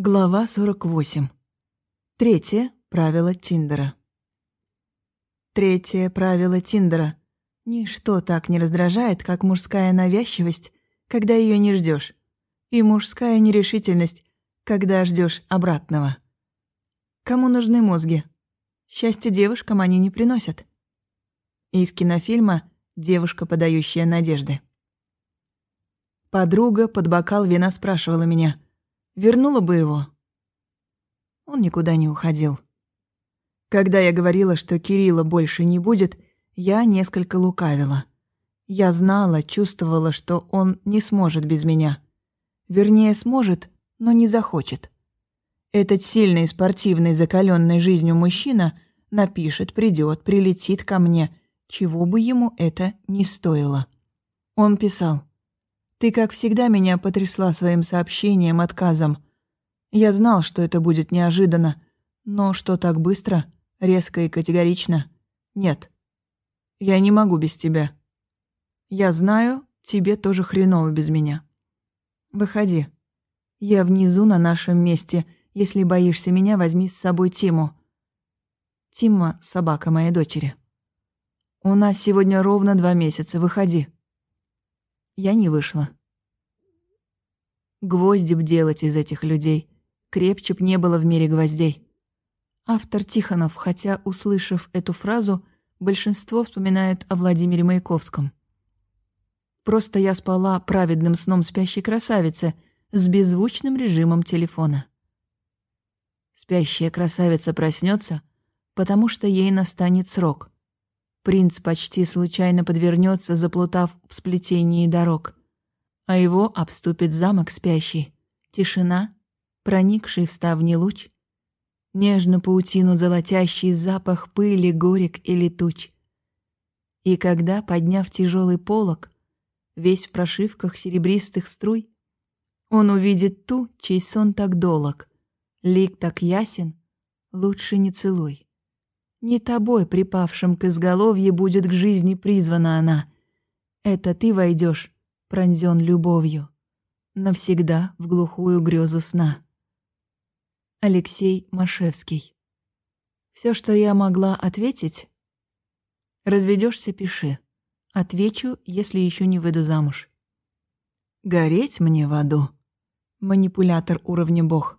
Глава 48. Третье правило Тиндера. Третье правило Тиндера. Ничто так не раздражает, как мужская навязчивость, когда ее не ждешь, и мужская нерешительность, когда ждешь обратного. Кому нужны мозги? Счастье девушкам они не приносят. Из кинофильма «Девушка, подающая надежды». Подруга под бокал вина спрашивала меня — Вернула бы его. Он никуда не уходил. Когда я говорила, что Кирилла больше не будет, я несколько лукавила. Я знала, чувствовала, что он не сможет без меня. Вернее, сможет, но не захочет. Этот сильный, спортивный, закаленный жизнью мужчина напишет, придет, прилетит ко мне, чего бы ему это не стоило. Он писал. Ты, как всегда, меня потрясла своим сообщением, отказом. Я знал, что это будет неожиданно, но что так быстро, резко и категорично? Нет. Я не могу без тебя. Я знаю, тебе тоже хреново без меня. Выходи. Я внизу на нашем месте. Если боишься меня, возьми с собой Тиму. Тима — собака моей дочери. У нас сегодня ровно два месяца. Выходи. Я не вышла. Гвозди б делать из этих людей. Крепче б не было в мире гвоздей. Автор Тихонов, хотя, услышав эту фразу, большинство вспоминает о Владимире Маяковском. Просто я спала праведным сном спящей красавицы с беззвучным режимом телефона. Спящая красавица проснется, потому что ей настанет срок — Принц почти случайно подвернется, заплутав в сплетении дорог. А его обступит замок спящий. Тишина, проникший в ставни луч. Нежно паутину золотящий запах пыли, горек или туч. И когда, подняв тяжелый полог, весь в прошивках серебристых струй, он увидит ту, чей сон так долог, лик так ясен, лучше не целуй. Не тобой, припавшим к изголовье, будет к жизни призвана она. Это ты войдешь, пронзен любовью, навсегда в глухую грезу сна. Алексей Машевский. Все, что я могла ответить, разведешься, пиши. Отвечу, если еще не выйду замуж. Гореть мне в аду. Манипулятор уровня бог.